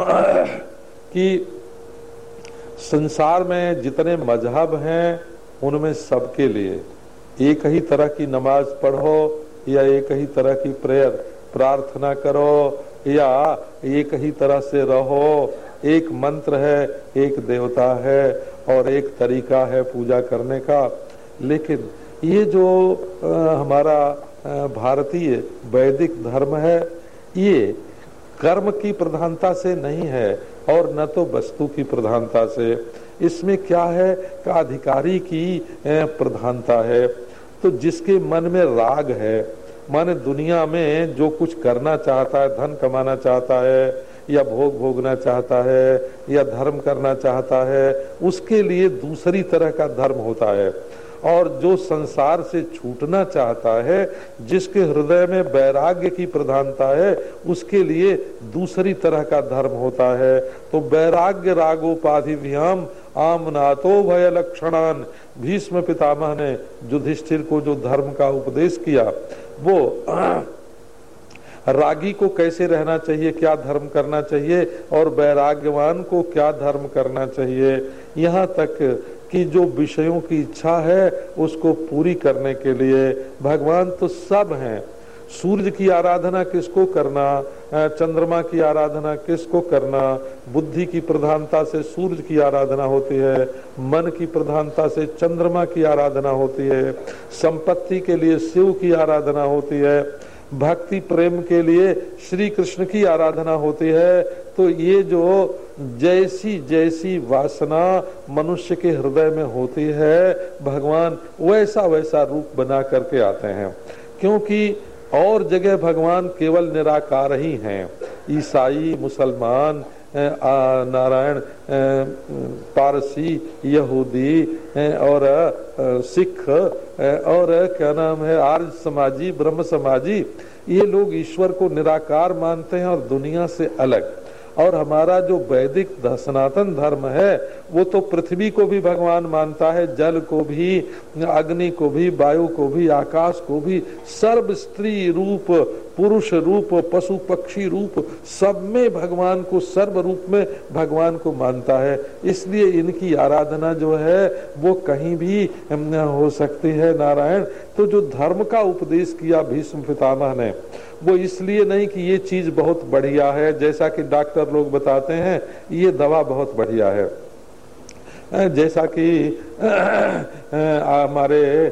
कि संसार में जितने मज़हब हैं, उनमें सबके लिए। एक ही तरह की नमाज़ पढ़ो या एक ही तरह की प्रेयर, प्रार्थना करो या एक ही तरह से रहो। एक मंत्र है, एक देवता है और एक तरीका है पूजा करने का। लेकिन ये जो हमारा भारतीय वैदिक धर्म है, ये कर्म की प्रधानता से नहीं है और न तो वस्तु की प्रधानता से। इसमें क्या है? का अधिकारी की प्रधानता है। तो जिसके मन में राग है, माने दुनिया में जो कुछ करना चाहता है, धन कमाना चाहता है, या भोग भोगना चाहता है, या धर्म करना चाहता है, उसके लिए दूसरी तरह का धर्म होता है। और जो संसार से छूटना चाहता है, जिसके हृदय में वैराग्य की प्रधानता है, उसके लिए दूसरी तरह का धर्म होता है। तो वैराग्य रागोपाधि व्याम आमनातो भय लक्षणान। भीष्म पितामह ने युधिष्ठिर को जो धर्म का उपदेश किया, वो रागी को कैसे रहना चाहिए, क्या धर्म करना चाहिए, और वैराग्यवान को क्या धर्म करना चाहिए। यहाँ तक कि जो विषयों की इच्छा है, उसको पूरी करने के लिए भगवान तो सब हैं। सूर्य की आराधना किसको करना चंद्रमा की आराधना किसको करना, बुद्धि की प्रधानता से सूर्य की आराधना होती है, मन की प्रधानता से चंद्रमा की आराधना होती है, संपत्ति के लिए शिव की आराधना होती है भक्ति प्रेम के लिए श्री कृष्ण की आराधना होती है। तो ये जो जैसी जैसी वासना मनुष्य के हृदय में होती है, भगवान वैसा वैसा रूप बना करके आते हैं। क्योंकि और जगह भगवान केवल निराकार ही हैं। ईसाई, मुसलमान नारायण पारसी, यहूदी और सिख और, क्या नाम है, आर्य समाजी, ब्रह्म समाजी, ये लोग ईश्वर को निराकार मानते हैं और दुनिया से अलग। और हमारा जो वैदिक सनातन धर्म है, वो तो पृथ्वी को भी भगवान मानता है, जल को भी, अग्नि को भी, वायु को भी, आकाश को भी, सर्व स्त्री रूप, पुरुष रूप, पशु पक्षी रूप, सब में भगवान को सर्व रूप में भगवान को मानता है। इसलिए इनकी आराधना जो है, वो कहीं भी हो सकती है। नारायण तो जो धर्म का उपदेश किया भीष्म पितामह ने वो इसलिए नहीं कि ये चीज़ बहुत बढ़िया है, जैसा कि डॉक्टर लोग बताते हैं, ये दवा बहुत बढ़िया है। जैसा कि हमारे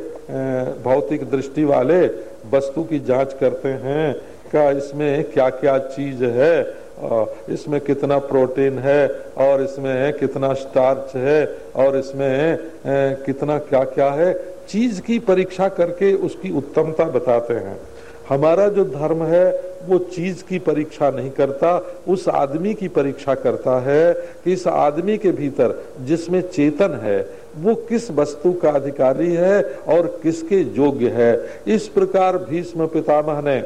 भौतिक दृष्टि वाले वस्तु की जाँच करते हैं, का इसमें क्या क्या चीज़ है इसमें कितना प्रोटीन है, और इसमें कितना स्टार्च है, और इसमें कितना क्या क्या है, चीज़ की परीक्षा करके उसकी उत्तमता बताते हैं। हमारा जो धर्म है, वो चीज़ की परीक्षा नहीं करता, उस आदमी की परीक्षा करता है कि इस आदमी के भीतर जिसमें चेतन है, वो किस वस्तु का अधिकारी है और किसके योग्य है। इस प्रकार भीष्म पितामह ने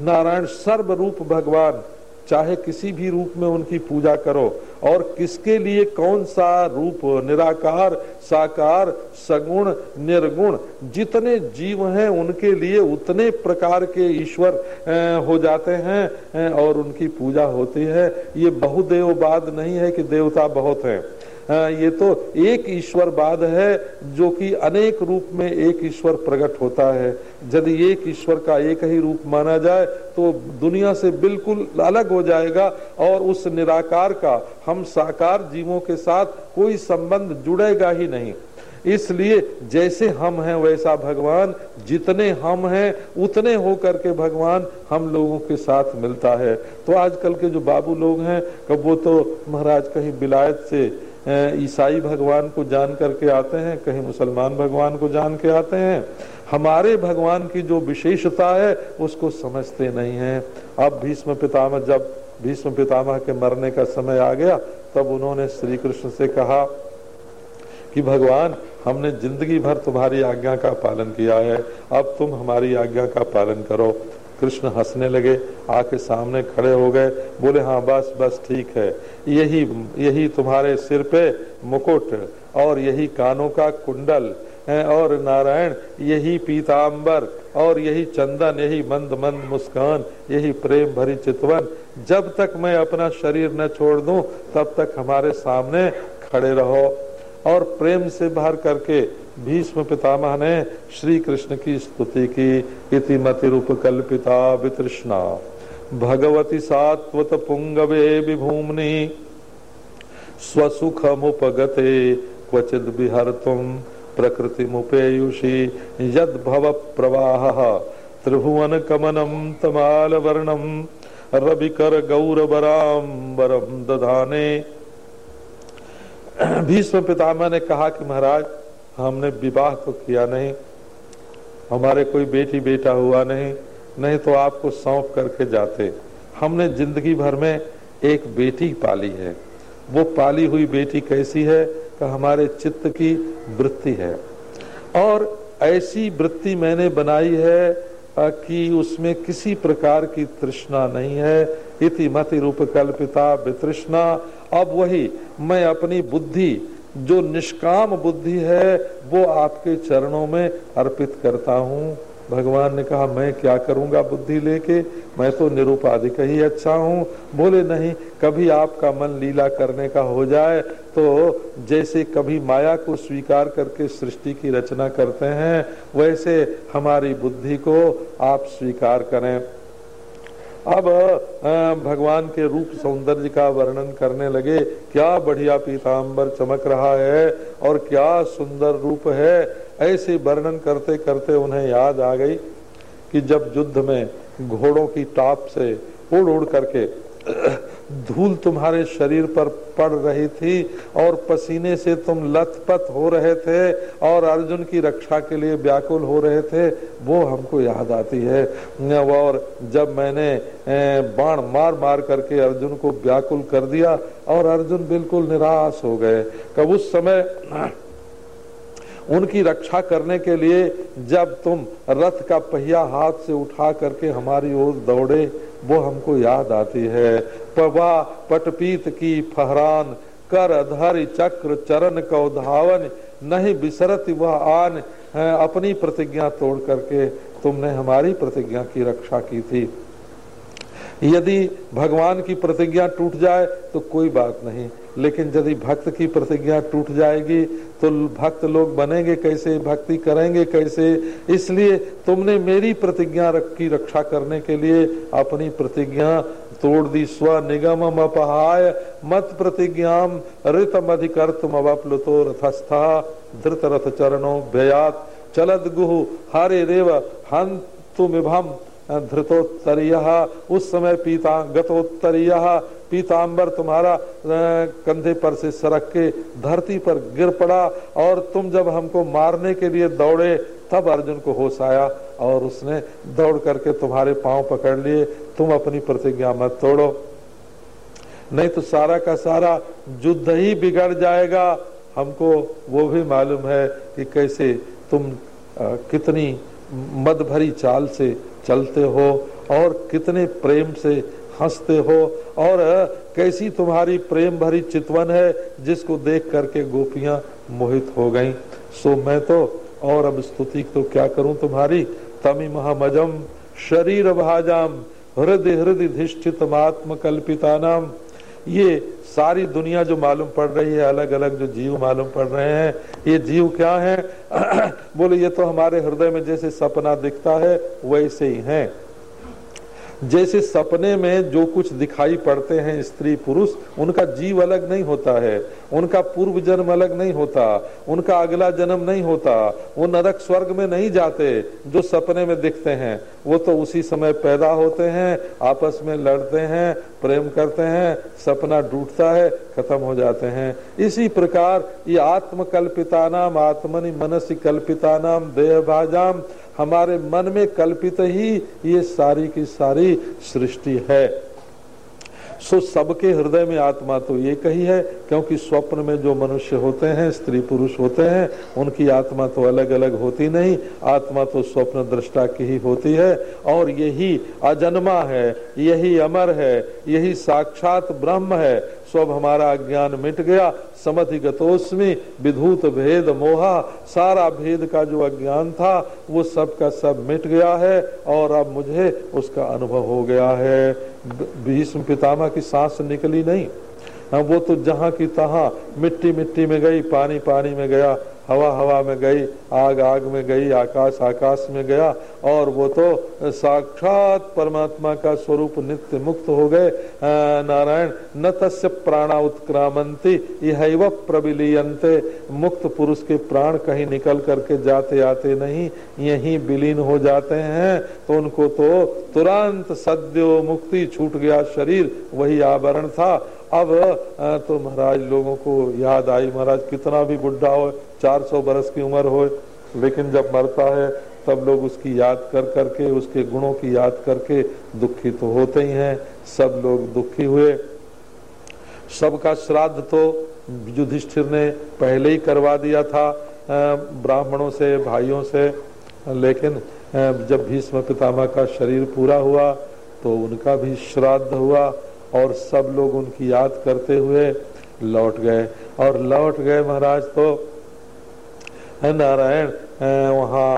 नारायण सर्व रूप भगवान, चाहे किसी भी रूप में उनकी पूजा करो और किसके लिए कौन सा रूप निराकार, साकार, सगुण, निर्गुण, जितने जीव हैं उनके लिए उतने प्रकार के ईश्वर हो जाते हैं और उनकी पूजा होती है। ये बहुदेववाद नहीं है कि देवता बहुत हैं। ये तो एक ईश्वरवाद है जो कि अनेक रूप में एक ईश्वर प्रकट होता है। यदि एक ईश्वर का एक ही रूप माना जाए तो दुनिया से बिल्कुल अलग हो जाएगा और उस निराकार का, हम साकार जीवों के साथ कोई संबंध जुड़ेगा ही नहीं। इसलिए जैसे हम हैं, वैसा भगवान, जितने हम हैं, उतने हो करके भगवान हम लोगों के साथ मिलता है। तो आजकल के जो बाबू लोग हैं, कब वो तो महाराज कहीं बिलायत से ईसाई भगवान को जान करके आते हैं, कहीं मुसलमान भगवान को जान के आते हैं। हमारे भगवान की जो विशेषता है, उसको समझते नहीं है। अब भीष्म पितामह, जब भीष्म पितामह के मरने का समय आ गया, तब उन्होंने श्री कृष्ण से कहा कि भगवान, हमने ज़िंदगी भर तुम्हारी आज्ञा का पालन किया है, अब तुम हमारी आज्ञा का पालन करो। कृष्ण हंसने लगे, आके सामने खड़े हो गए, बोले हाँ बस बस, ठीक है। यही यही तुम्हारे सिर पे मुकुट और यही कानों का कुंडल और नारायण, यही पीताम्बर और यही चंदन, यही मंद मंद मुस्कान, यही प्रेम भरी चितवन। जब तक मैं अपना शरीर न छोड़ दूँ, तब तक हमारे सामने खड़े रहो और प्रेम से भर करके भीष्म पितामह ने श्री कृष्ण की स्तुति की। इति मति रूप कल्पिता वितृष्णा। भगवती सात्वत पुंगवे विभूमनि। स्वसुखमुपगते क्वचिद विहर तुम प्रकृति मुपेयुषी यद भव प्रवाह त्रिभुवन कमनम तमाल वर्णम रविकर गौरवराम्बरम दधाने। भीष्म पितामह ने कहा कि महाराज हमने विवाह तो किया नहीं, हमारे कोई बेटी बेटा हुआ नहीं नहीं तो आपको सौंप करके जाते। हमने ज़िंदगी भर में एक बेटी पाली है। वो पाली हुई बेटी कैसी है कि हमारे चित्त की वृत्ति है। और ऐसी वृत्ति मैंने बनाई है कि उसमें किसी प्रकार की तृष्णा नहीं है। इति मति रूप कल्पिता वितृष्णा। अब वही मैं अपनी बुद्धि जो निष्काम बुद्धि है, वो आपके चरणों में अर्पित करता हूँ। भगवान ने कहा, मैं क्या करूँगा बुद्धि लेके? मैं तो निरुपाधिक ही अच्छा हूँ। बोले, नहीं, कभी आपका मन लीला करने का हो जाए तो जैसे कभी माया को स्वीकार करके सृष्टि की रचना करते हैं, वैसे हमारी बुद्धि को आप स्वीकार करें। अब भगवान के रूप सौंदर्य का वर्णन करने लगे, क्या बढ़िया पीताम्बर चमक रहा है और क्या सुंदर रूप है। ऐसे वर्णन करते करते उन्हें याद आ गई कि जब युद्ध में घोड़ों की टाप से उड़ उड़ करके धूल तुम्हारे शरीर पर पड़ रही थी और पसीने से तुम लथपथ हो रहे थे और अर्जुन की रक्षा के लिए व्याकुल हो रहे थे, वो हमको याद आती है। और जब मैंने बाण मार मार करके अर्जुन को व्याकुल कर दिया और अर्जुन बिल्कुल निराश हो गए। कब उस समय उनकी रक्षा करने के लिए जब तुम रथ का पहिया हाथ से उठा करके हमारी ओर दौड़े वो हमको याद आती है। पवा पटपीत की फहरान, कर धर चक्र चरण का धावन नहीं बिसरत वह आन अपनी प्रतिज्ञा तोड़ करके तुमने हमारी प्रतिज्ञा की रक्षा की थी। यदि भगवान की प्रतिज्ञा टूट जाए तो कोई बात नहीं। लेकिन यदि भक्त की प्रतिज्ञा टूट जाएगी तो भक्त लोग बनेंगे कैसे, भक्ति करेंगे कैसे? इसलिए तुमने मेरी प्रतिज्ञा की रक्षा करने के लिए अपनी प्रतिज्ञा तोड़ दी। स्व निगम अपहाय, मत प्रतिज्ञा ऋतम तुम अवप्लुतो रथस्था धृत रथ चरणों व्ययात। चलद गुह, हरे रेव हन तुम धृतोत्तरीय। उस समय पीता गतोत्तरीय। पीताम्बर तुम्हारा कंधे पर से सरक के धरती पर गिर पड़ा और तुम जब हमको मारने के लिए दौड़े तब अर्जुन को होश आया और उसने दौड़ करके तुम्हारे पाँव पकड़ लिए। तुम अपनी प्रतिज्ञा मत तोड़ो। नहीं तो सारा का सारा युद्ध ही बिगड़ जाएगा। हमको वो भी मालूम है कि कैसे तुम आ, कितनी मद भरी चाल से चलते हो और कितने प्रेम से हँसते हो और कैसी तुम्हारी प्रेम भरी चितवन है जिसको देख करके गोपियाँ मोहित हो गईं। सो मैं तो और अब स्तुति तो क्या करूँ तुम्हारी? तमी महामजम, शरीर भाजाम, हृदय हृदय धिष्ठित आत्म कल्पिता नाम ये सारी दुनिया जो मालूम पड़ रही है अलग अलग जो जीव मालूम पड़ रहे हैं, ये जीव क्या है? बोले, ये तो हमारे हृदय में जैसे सपना दिखता है, वैसे ही हैं। जैसे सपने में जो कुछ दिखाई पड़ते हैं स्त्री पुरुष, उनका जीव अलग नहीं होता है, उनका पूर्व जन्म अलग नहीं होता, उनका अगला जन्म नहीं होता, वो नरक स्वर्ग में नहीं जाते, जो सपने में दिखते हैं, वो तो उसी समय पैदा होते हैं, आपस में लड़ते हैं, प्रेम करते हैं, सपना टूटता है, खत्म हो जाते हैं। इसी प्रकार ये आत्मकल्पिता नाम, आत्मनि मनसी कल्पिता नाम, देह भाजाम हमारे मन में कल्पित ही ये सारी की सारी सृष्टि है। सो सबके हृदय में आत्मा तो एक ही है, क्योंकि स्वप्न में जो मनुष्य होते हैं, स्त्री पुरुष होते हैं, उनकी आत्मा तो अलग अलग होती नहीं, आत्मा तो स्वप्न दृष्टा की ही होती है, और यही अजन्मा है, यही अमर है, यही साक्षात ब्रह्म है सब हमारा अज्ञान मिट गया समति गतोस्मी, विधूत भेद मोहा, सारा भेद का जो अज्ञान था, वो सब का सब मिट गया है, और अब मुझे उसका अनुभव हो गया है। भीष्म पितामह की सांस निकली नहीं। वो तो जहाँ की तहा मिट्टी मिट्टी में गई, पानी पानी में गया हवा हवा में गई, आग आग में गई, आकाश आकाश में गया, और वो तो साक्षात परमात्मा का स्वरूप नित्य मुक्त हो गए। नारायण, न तस्य प्राणा उत्क्रामंती यह प्रबिलीयंते मुक्त पुरुष के प्राण कहीं निकल करके जाते आते नहीं, यही विलीन हो जाते हैं। तो उनको तो तुरंत सद्यो मुक्ति छूट गया, शरीर वही आवरण था। अब तो महाराज लोगों को याद आई, महाराज कितना भी बुढ़ा हो चार सौ बरस की उम्र हो, लेकिन जब मरता है, तब लोग उसकी याद कर करके, उसके गुणों की याद करके दुखी तो होते ही हैं, सब लोग दुखी हुए। सबका श्राद्ध तो युधिष्ठिर ने पहले ही करवा दिया था ब्राह्मणों से, भाइयों से, लेकिन जब भीष्म पितामह का शरीर पूरा हुआ तो उनका भी श्राद्ध हुआ, और सब लोग उनकी याद करते हुए लौट गए। और लौट गए महाराज तो नारायण वहाँ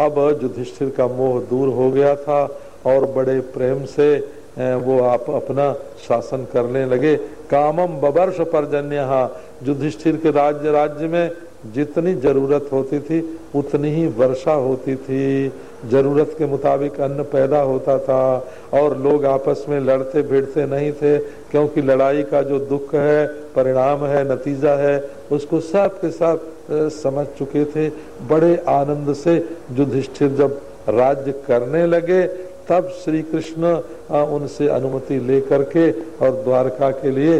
अब युधिष्ठिर का मोह दूर हो गया था और बड़े प्रेम से वो आप अपना शासन करने लगे। कामम बवर्ष पर्जन्य। युधिष्ठिर के राज्य राज्य में जितनी ज़रूरत होती थी, उतनी ही वर्षा होती थी। ज़रूरत के मुताबिक अन्न पैदा होता था और लोग आपस में लड़ते भिड़ते नहीं थे, क्योंकि लड़ाई का जो दुख है, परिणाम है, नतीजा है, उसको सब के साथ समझ चुके थे। बड़े आनंद से युधिष्ठिर जब राज्य करने लगे, तब श्री कृष्ण उनसे अनुमति लेकर के और द्वारका के लिए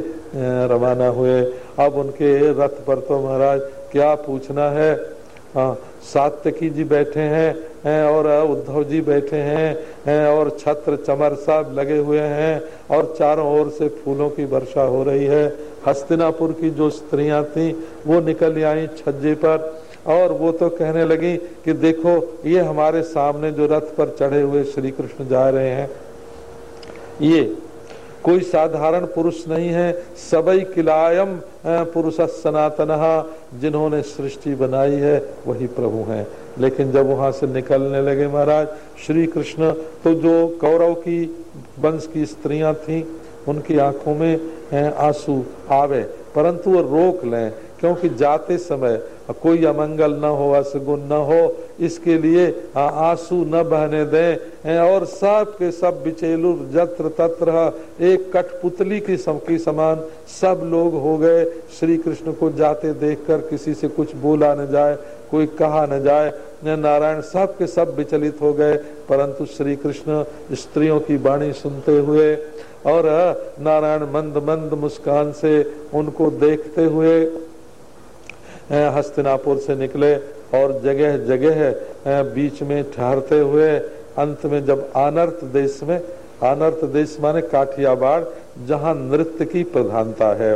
रवाना हुए। अब उनके रथ पर तो महाराज क्या पूछना है? सात्यकी जी बैठे हैं और उद्धव जी बैठे हैं और छत्र चमर साहब लगे हुए हैं, और चारों ओर से फूलों की वर्षा हो रही है। हस्तिनापुर की जो स्त्रियाँ थी, वो निकल आई छज्जे पर और वो तो कहने लगी कि देखो, ये हमारे सामने जो रथ पर चढ़े हुए श्री कृष्ण जा रहे हैं। ये कोई साधारण पुरुष नहीं है, सबई किलायम पुरुष सनातन, जिन्होंने सृष्टि बनाई है, वही प्रभु हैं। लेकिन जब वहाँ से निकलने लगे महाराज श्री कृष्ण तो जो कौरव की, वंश की स्त्रियाँ थीं उनकी आँखों में आँसू, आवे। परंतु वो रोक लें, क्योंकि जाते समय कोई अमंगल न हो, असगुन न हो, इसके लिए आँसू न बहने दें। और सब के सब बिचेलु जत्र तत्र, एक कठपुतली की की समान सब लोग हो गए। श्री कृष्ण को जाते देखकर किसी से कुछ बोला न जाए, कोई कहा न जाए। नारायण सब के सब विचलित हो गए। परंतु श्री कृष्ण स्त्रियों की वाणी सुनते हुए और नारायण मंद मंद मुस्कान से उनको देखते हुए हस्तिनापुर से निकले और जगह जगह बीच में ठहरते हुए, अंत में जब आनर्थ देश में आनर्थ देश माने काठियावाड़, जहाँ नृत्य की प्रधानता है।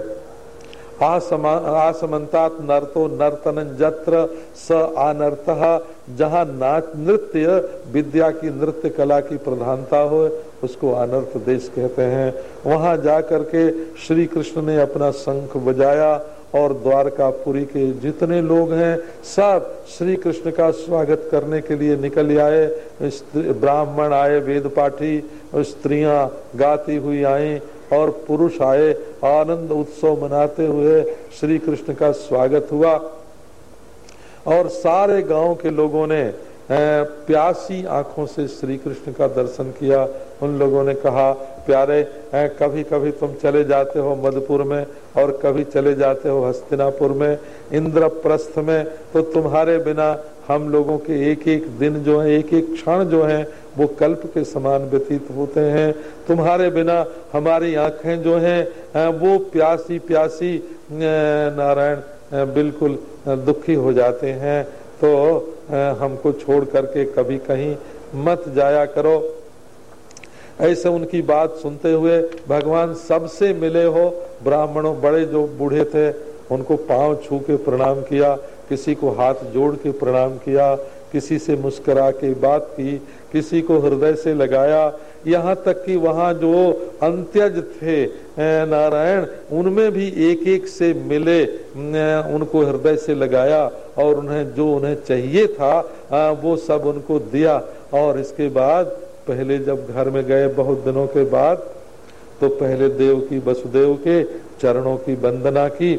आसमंतात नर्तो नर्तन जत्र स आनर्त जहाँ नाच नृत्य, विद्या की नृत्य कला की प्रधानता हो, उसको अनर्थ देश कहते हैं। वहाँ जाकर के श्री कृष्ण ने अपना शंख बजाया और द्वारकापुरी के जितने लोग हैं, सब श्री कृष्ण का स्वागत करने के लिए निकल आए। ब्राह्मण आए, वेद पाठी, स्त्रियाँ गाती हुई आई और पुरुष आए। आनंद उत्सव मनाते हुए श्री कृष्ण का स्वागत हुआ। और सारे गाँव के लोगों ने प्यासी आँखों से श्री कृष्ण का दर्शन किया। उन लोगों ने कहा, प्यारे कभी कभी तुम चले जाते हो मधुपुर में और कभी चले जाते हो हस्तिनापुर में, इंद्रप्रस्थ में तो तुम्हारे बिना हम लोगों के एक एक दिन जो है एक एक क्षण जो है, वो कल्प के समान व्यतीत होते हैं। तुम्हारे बिना हमारी आँखें जो हैं वो प्यासी प्यासी नारायण बिल्कुल दुखी हो जाते हैं तो हमको छोड़ करके कभी कहीं मत जाया करो। ऐसे उनकी बात सुनते हुए भगवान सबसे मिले हो। ब्राह्मणों बड़े जो बूढ़े थे, उनको पाँव छू के प्रणाम किया, किसी को हाथ जोड़ के प्रणाम किया, किसी से मुस्करा के बात की, किसी को हृदय से लगाया यहाँ तक कि वहाँ जो अंत्यज थे नारायण, उनमें भी एक एक से मिले उनको हृदय से लगाया और उन्हें जो उन्हें चाहिए था वो सब उनको दिया। और इसके बाद पहले जब घर में गए बहुत दिनों के बाद तो पहले देव की, वसुदेव के चरणों की वंदना की।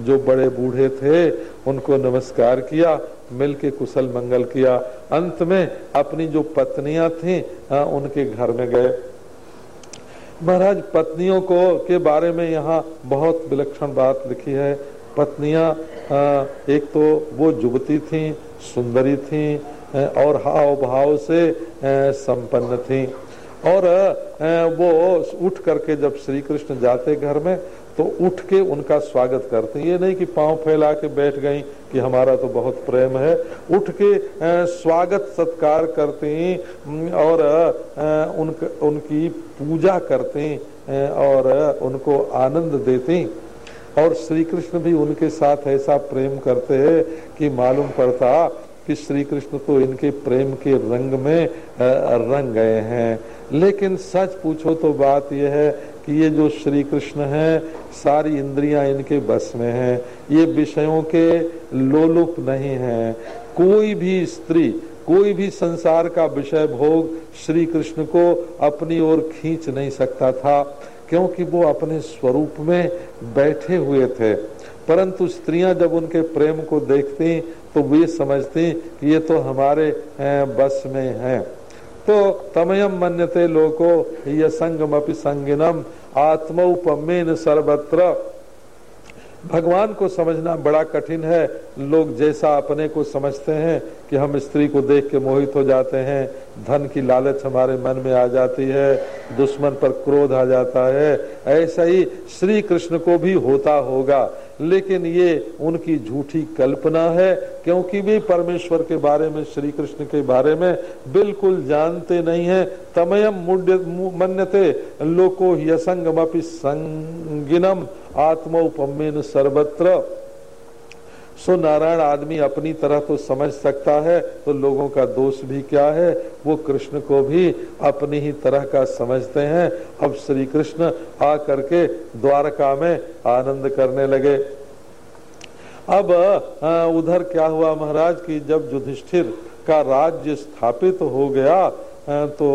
जो बड़े बूढ़े थे, उनको नमस्कार किया मिल के कुशल मंगल किया। अंत में अपनी जो पत्नियाँ थी उनके घर में गए। महाराज, पत्नियों को के बारे में यहाँ बहुत विलक्षण बात लिखी है। पत्नियाँ एक तो वो जुबती थी, सुंदरी थी और हाव भाव से संपन्न थी। और वो उठ करके जब श्री कृष्ण जाते घर में तो उठ के उनका स्वागत करते ये नहीं कि पाँव फैला के बैठ गई कि हमारा तो बहुत प्रेम है। उठ के स्वागत सत्कार करते हैं और उन, उनकी पूजा करते हैं और उनको आनंद देते हैं। और श्री कृष्ण भी उनके साथ ऐसा प्रेम करते हैं कि मालूम पड़ता कि श्री कृष्ण तो इनके प्रेम के रंग में रंग गए हैं। लेकिन सच पूछो तो बात यह है कि ये जो श्री कृष्ण है, सारी इंद्रियाँ इनके बस में हैं। ये विषयों के लोलुप नहीं हैं। कोई भी स्त्री, कोई भी संसार का विषय भोग श्री कृष्ण को अपनी ओर खींच नहीं सकता था, क्योंकि वो अपने स्वरूप में बैठे हुए थे। परंतु स्त्रियाँ जब उनके प्रेम को देखती तो वे समझती कि ये तो हमारे बस में है। तो तमयम मन्यते लोको ये संगम अपनी संगिनम आत्मोपमेन सर्वत्र। भगवान को समझना बड़ा कठिन है। लोग जैसा अपने को समझते हैं कि हम स्त्री को देख के मोहित हो जाते हैं। धन की लालच हमारे मन में आ जाती है। दुश्मन पर क्रोध आ जाता है। ऐसा ही श्री कृष्ण को भी होता होगा। लेकिन ये उनकी झूठी कल्पना है, क्योंकि वे परमेश्वर के बारे में श्री कृष्ण के बारे में बिल्कुल जानते नहीं है। तमयम मन्यते, लोको यसंगम अपनी संगिनम आत्मोपमेन सर्वत्र। सो नारायण आदमी अपनी तरह तो समझ सकता है तो लोगों का दोष भी क्या है? वो कृष्ण को भी अपनी ही तरह का समझते हैं। अब श्री कृष्ण आ करके द्वारका में आनंद करने लगे। अब उधर क्या हुआ महाराज की जब युधिष्ठिर का राज्य स्थापित हो गया तो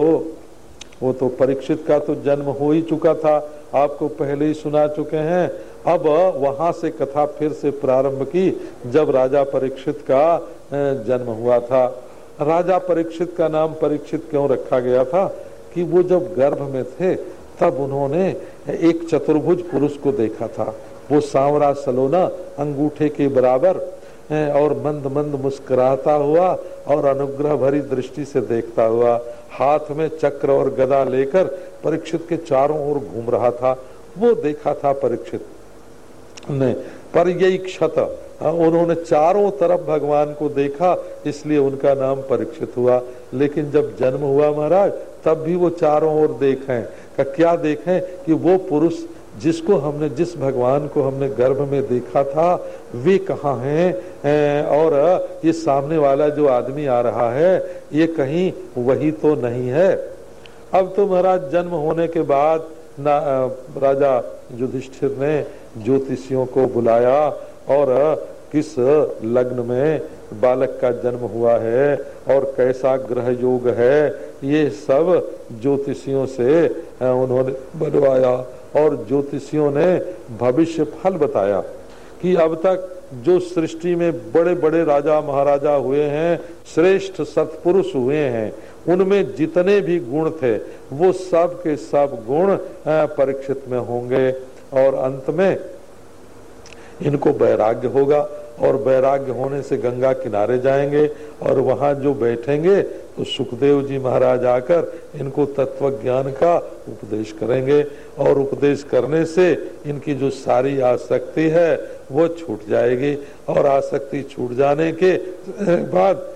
वो तो परीक्षित का तो जन्म हो ही चुका था। आपको पहले ही सुना चुके हैं। अब वहाँ से कथा फिर से प्रारंभ की, जब राजा परीक्षित का जन्म हुआ था। राजा परीक्षित का नाम परीक्षित क्यों रखा गया था? कि वो जब गर्भ में थे, तब उन्होंने एक चतुर्भुज पुरुष को देखा था। वो सांवरा सलोना, अंगूठे के बराबर और मंद मंद मुस्कुराता हुआ और अनुग्रह भरी दृष्टि से देखता हुआ, हाथ में चक्र और गदा लेकर परीक्षित के चारों ओर घूम रहा था। वो देखा था परीक्षित। ने पर यही क्षत। उन्होंने चारों तरफ़ भगवान को देखा, इसलिए उनका नाम परीक्षित हुआ। लेकिन जब जन्म हुआ महाराज, तब भी वो चारों ओर देखें। का क्या देखें कि वो पुरुष जिसको हमने, जिस भगवान को हमने गर्भ में देखा था, वे कहाँ हैं? और ये सामने वाला जो आदमी आ रहा है, ये कहीं वही तो नहीं है। अब तो महाराज जन्म होने के बाद ना राजा युधिष्ठिर ने ज्योतिषियों को बुलाया और किस लग्न में बालक का जन्म हुआ है और कैसा ग्रह योग है, ये सब ज्योतिषियों से उन्होंने बनवाया और ज्योतिषियों ने भविष्य फल बताया कि अब तक जो सृष्टि में बड़े बड़े राजा महाराजा हुए हैं, श्रेष्ठ सत्पुरुष हुए हैं, उनमें जितने भी गुण थे, वो सब के सब गुण परीक्षित में होंगे। और अंत में इनको वैराग्य होगा और वैराग्य होने से गंगा किनारे जाएँगे और वहाँ जो बैठेंगे तो सुखदेव जी महाराज आकर इनको तत्व ज्ञान का उपदेश करेंगे और उपदेश करने से इनकी जो सारी आसक्ति है, वो छूट जाएगी और आसक्ति छूट जाने के बाद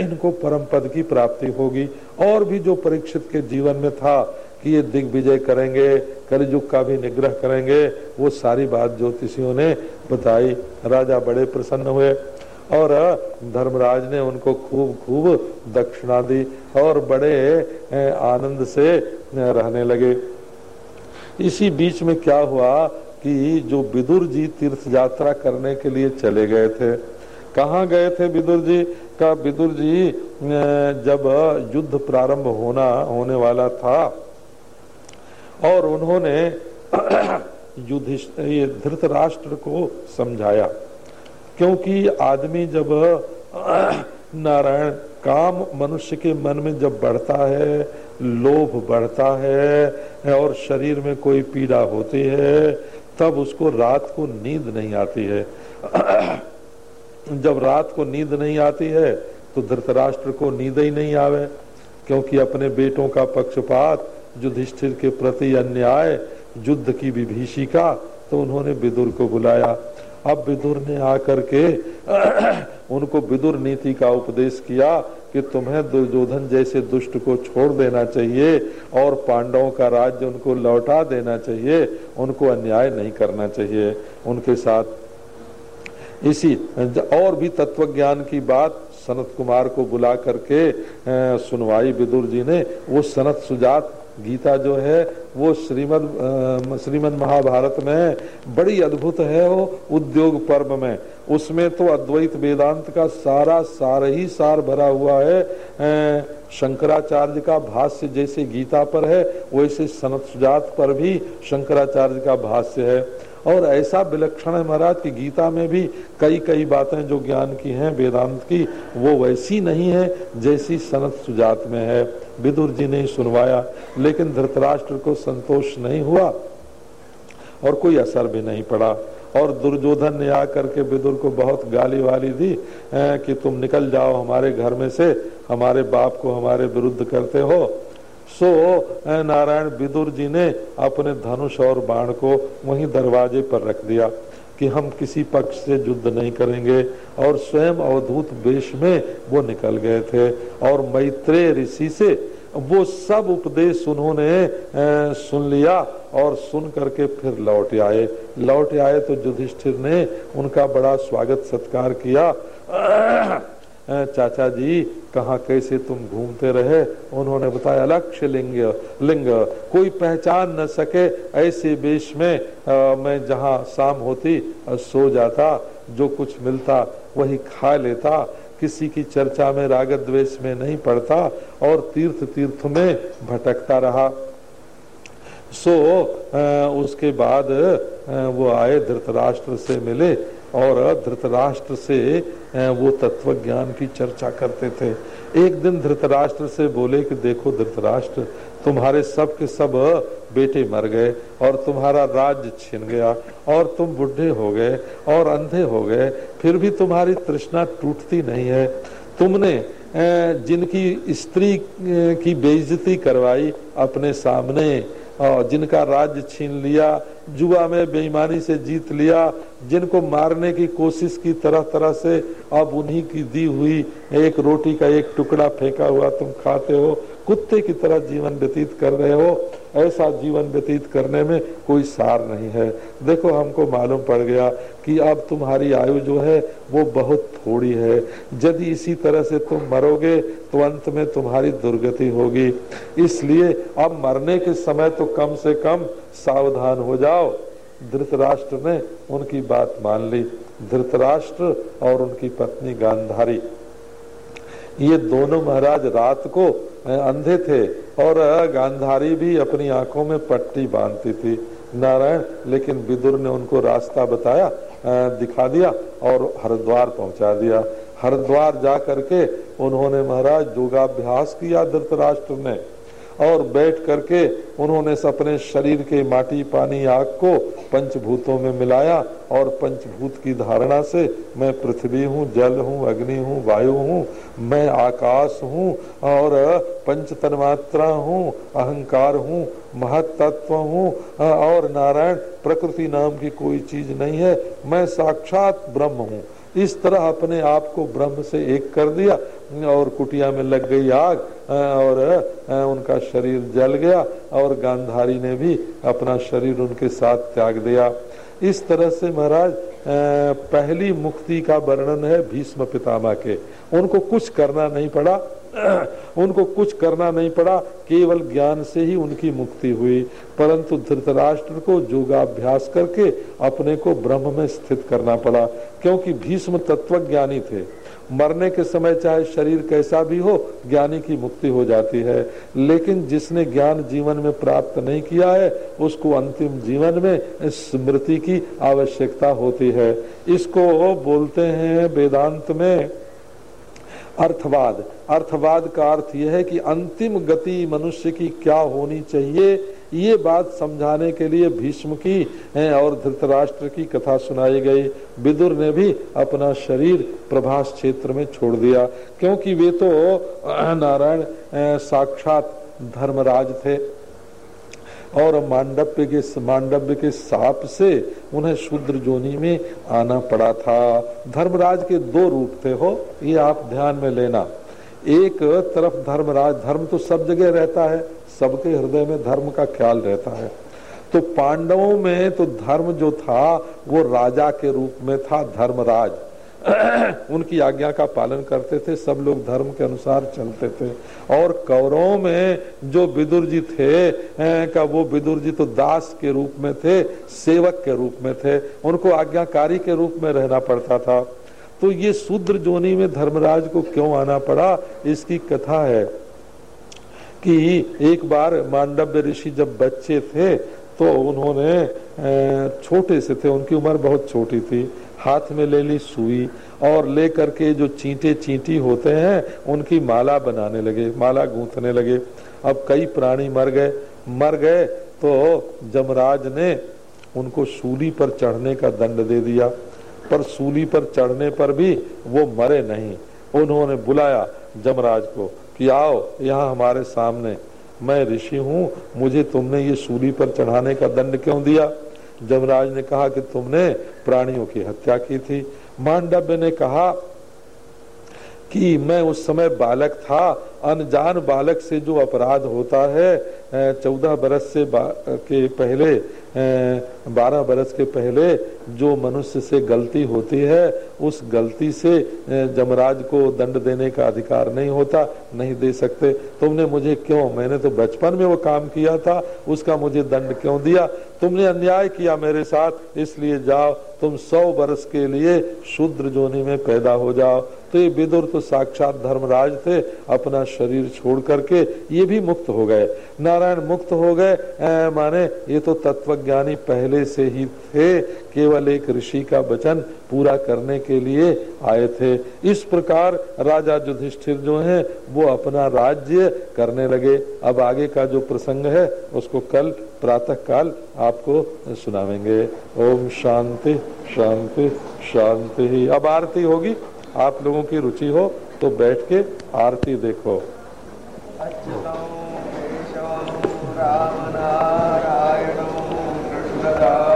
इनको परम पद की प्राप्ति होगी। और भी जो परीक्षित के जीवन में था कि ये दिग्विजय करेंगे, कलयुग का भी निग्रह करेंगे, वो सारी बात ज्योतिषियों ने बताई। राजा बड़े प्रसन्न हुए और धर्मराज ने उनको खूब खूब दक्षिणा दी और बड़े आनंद से रहने लगे। इसी बीच में क्या हुआ कि जो विदुर जी तीर्थ यात्रा करने के लिए चले गए थे, कहाँ गए थे विदुर जी? का विदुर जी जब युद्ध प्रारंभ होना, होने वाला था और उन्होंने युधिष्ठ ये धृतराष्ट्र को समझाया। क्योंकि आदमी जब नारायण काम मनुष्य के मन में जब बढ़ता है, लोभ बढ़ता है, और शरीर में कोई पीड़ा होती है, तब उसको रात को नींद नहीं आती है। जब रात को नींद नहीं आती है तो धृतराष्ट्र को नींद ही नहीं आवे, क्योंकि अपने बेटों का पक्षपात युधिष्ठिर के प्रति अन्याय, युद्ध की विभीषिका तो उन्होंने विदुर को बुलाया। अब विदुर ने आकर के उनको विदुर नीति का उपदेश किया कि तुम्हें दुर्योधन जैसे दुष्ट को छोड़ देना चाहिए और पांडवों का राज्य उनको लौटा देना चाहिए, उनको अन्याय नहीं करना चाहिए। उनके साथ इसी और भी तत्व ज्ञान की बात सनत कुमार को बुला करके सुनवाई विदुर जी ने, वो सनत सुजात गीता जो है, वो श्रीमद श्रीमद महाभारत में बड़ी अद्भुत है वो उद्योग पर्व में। उसमें तो अद्वैत वेदांत का सारा सार ही सार भरा हुआ है। शंकराचार्य का भाष्य जैसे गीता पर है, वैसे सनत सुजात पर भी शंकराचार्य का भाष्य है। और ऐसा विलक्षण है महाराज की गीता में भी कई कई बातें जो ज्ञान की हैं, वेदांत की, वो वैसी नहीं है जैसी सनत सुजात में है। विदुर जी ने सुनवाया, लेकिन धृतराष्ट्र को संतोष नहीं हुआ और कोई असर भी नहीं पड़ा। और दुर्योधन ने आकर के विदुर को बहुत गाली वाली दी कि तुम निकल जाओ हमारे घर में से, हमारे बाप को हमारे विरुद्ध करते हो। सो नारायण, विदुर जी ने अपने धनुष और बाण को वहीं दरवाजे पर रख दिया कि हम किसी पक्ष से युद्ध नहीं करेंगे। और स्वयं अवधूत वेश में वो निकल गए थे। और मैत्रेय ऋषि से वो सब उपदेश उन्होंने सुन लिया और सुन करके फिर लौट आए। लौट आए तो युधिष्ठिर ने उनका बड़ा स्वागत सत्कार किया। चाचा जी कहा कैसे तुम घूमते रहे? उन्होंने बताया लक्ष्य लिंग लिंग कोई पहचान न सके ऐसे वेश में आ, मैं जहाँ शाम होती सो जाता जो कुछ मिलता वही खा लेता। किसी की चर्चा में राग द्वेष में नहीं पड़ता और तीर्थ तीर्थ में भटकता रहा। सो उसके बाद वो आए धृतराष्ट्र से मिले। और धृतराष्ट्र से वो तत्व ज्ञान की चर्चा करते थे। एक दिन धृतराष्ट्र से बोले कि देखो धृतराष्ट्र, तुम्हारे सब के सब बेटे मर गए और तुम्हारा राज्य छिन गया और तुम बुढ़े हो गए और अंधे हो गए, फिर भी तुम्हारी तृष्णा टूटती नहीं है। तुमने जिनकी स्त्री की बेइज्जती करवाई, अपने सामने जिनका राज्य छीन लिया, जुआ में बेईमानी से जीत लिया, जिनको मारने की कोशिश की तरह तरह से, अब उन्हीं की दी हुई एक रोटी का एक टुकड़ा फेंका हुआ तुम खाते हो। कुत्ते की तरह जीवन व्यतीत कर रहे हो, ऐसा जीवन व्यतीत करने में कोई सार नहीं है। देखो, हमको मालूम पड़ गया कि अब तुम्हारी आयु जो है, वो बहुत थोड़ी है। यदि इसी तरह से तुम मरोगे तो अंत में तुम्हारी दुर्गति होगी। इसलिए अब मरने के समय तो कम से कम सावधान हो जाओ। धृतराष्ट्र ने उनकी बात मान ली। धृतराष्ट्र और उनकी पत्नी गांधारी। ये दोनों महाराज रात को अंधे थे और गांधारी भी अपनी आँखों में पट्टी बांधती थी। नारायण, लेकिन विदुर ने उनको रास्ता बताया दिखा दिया और हरिद्वार पहुँचा दिया। हरिद्वार जा करके उन्होंने महाराज, योगाभ्यास किया धृतराष्ट्र ने। और बैठ करके उन्होंने अपने शरीर के माटी पानी आग को पंचभूतों में मिलाया और पंचभूत की धारणा से मैं पृथ्वी हूँ, जल हूँ, अग्नि हूँ, वायु हूँ, मैं आकाश हूँ और पंच तन्मात्रा हूँ, अहंकार हूँ महतत्व हूँ और नारायण प्रकृति नाम की कोई चीज़ नहीं है। मैं साक्षात ब्रह्म हूँ। इस तरह अपने आप को ब्रह्म से एक कर दिया और कुटिया में लग गई आग। और उनका शरीर जल गया और गांधारी ने भी अपना शरीर उनके साथ त्याग दिया। इस तरह से महाराज पहली मुक्ति का वर्णन है भीष्म पितामह के। उनको कुछ करना नहीं पड़ा। उनको कुछ करना नहीं पड़ा, केवल ज्ञान से ही उनकी मुक्ति हुई। परंतु धृतराष्ट्र को योगाभ्यास करके अपने को ब्रह्म में स्थित करना पड़ा, क्योंकि भीष्म तत्व ज्ञानी थे। मरने के समय चाहे शरीर कैसा भी हो, ज्ञानी की मुक्ति हो जाती है। लेकिन जिसने ज्ञान जीवन में प्राप्त नहीं किया है, उसको अंतिम जीवन में स्मृति की आवश्यकता होती है। इसको बोलते हैं वेदांत में अर्थवाद। अर्थवाद का अर्थ यह है कि अंतिम गति मनुष्य की क्या होनी चाहिए, ये बात समझाने के लिए भीष्म की और धृतराष्ट्र की कथा सुनाई गई। विदुर ने भी अपना शरीर प्रभास क्षेत्र में छोड़ दिया, क्योंकि वे तो नारायण साक्षात धर्मराज थे। और मांडव्य के मांडव्य के साप से उन्हें शूद्र जोनी में आना पड़ा था। धर्मराज के दो रूप थे हो, ये आप ध्यान में लेना। एक तरफ़ धर्मराज, धर्म तो सब जगह रहता है, सबके हृदय में धर्म का ख्याल रहता है। तो पांडवों में तो धर्म जो था, वो राजा के रूप में था धर्मराज। उनकी आज्ञा का पालन करते थे, सब लोग धर्म के अनुसार चलते थे। और कौरवों में जो विदुर जी थे का वो विदुर जी तो दास के रूप में थे, सेवक के रूप में थे। उनको आज्ञाकारी के रूप में रहना पड़ता था। तो ये शूद्र जोनी में धर्मराज को क्यों आना पड़ा, इसकी कथा है कि एक बार मांडव्य ऋषि जब बच्चे थे तो उन्होंने छोटे से थे, उनकी उम्र बहुत छोटी थी। हाथ में ले ली, सुई, और ले करके जो चींटे चींटी होते हैं, उनकी माला बनाने लगे, माला गूंथने लगे। अब कई प्राणी मर गए। मर गए तो जमराज ने उनको सूली पर चढ़ने का दंड दे दिया। पर सूली पर चढ़ने पर भी वो मरे नहीं। उन्होंने बुलाया जमराज को कि आओ, यहाँ हमारे सामने। मैं ऋषि हूँ, मुझे तुमने ये सूली पर चढ़ाने का दंड क्यों दिया? जमराज ने कहा कि तुमने प्राणियों की हत्या की थी। मांडव्य ने कहा कि मैं उस समय बालक था, अनजान बालक से जो अपराध होता है चौदह बरस से के पहले बारह बरस के पहले जो मनुष्य से गलती होती है, उस गलती से जमराज को दंड देने का अधिकार नहीं होता, नहीं दे सकते। तुमने मुझे क्यों? मैंने तो बचपन में वो काम किया था, उसका मुझे दंड क्यों दिया? तुमने अन्याय किया मेरे साथ इसलिए जाओ। तुम सौ वर्ष के लिए शूद्र जोनी में पैदा हो जाओ। तो ये विदुर तो साक्षात धर्मराज थे, अपना शरीर छोड़ करके ये भी मुक्त हो गए। नारायण मुक्त हो गए। माने ये तो तत्वज्ञानी पहले से ही थे, केवल एक ऋषि का वचन पूरा करने के लिए आए थे। इस प्रकार राजा युधिष्ठिर जो हैं, वो अपना राज्य करने लगे। अब आगे का जो प्रसंग है, उसको कल प्रातः काल आपको सुनावेंगे। ओम शांति शांति शांति ही। अब आरती होगी, आप लोगों की रुचि हो तो बैठ के आरती देखो। राम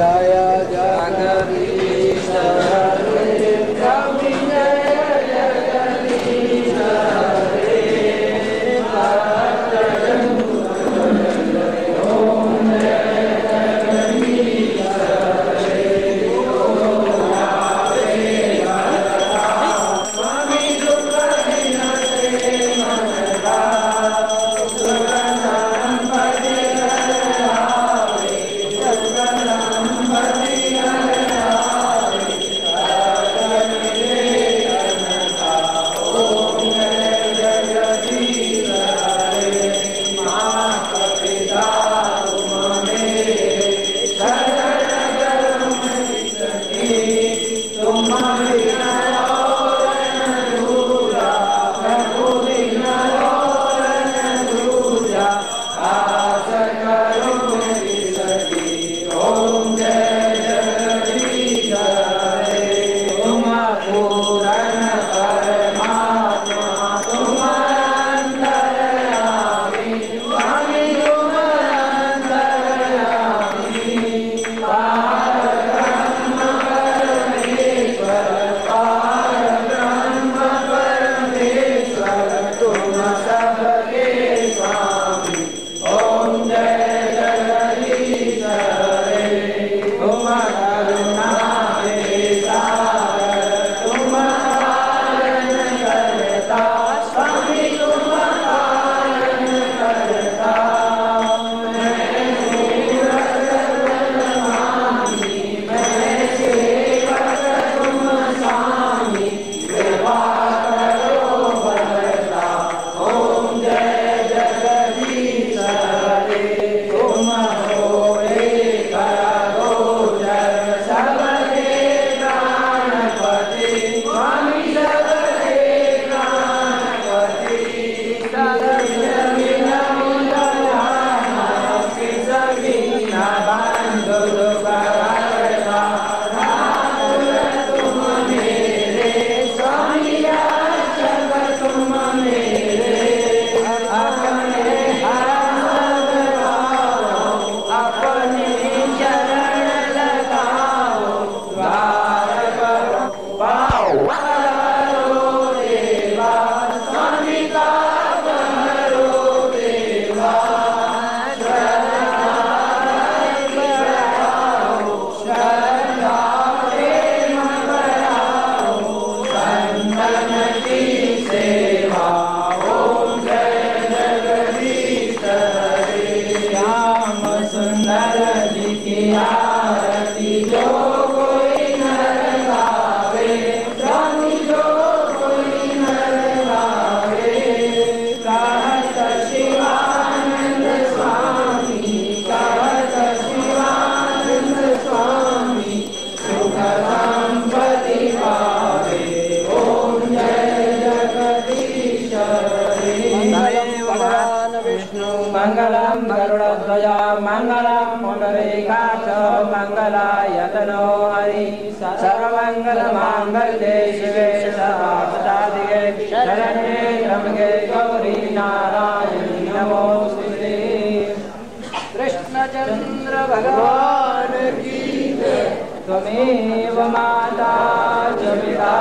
ओम जय 되고 भगवान की त्वमेव माता च पिता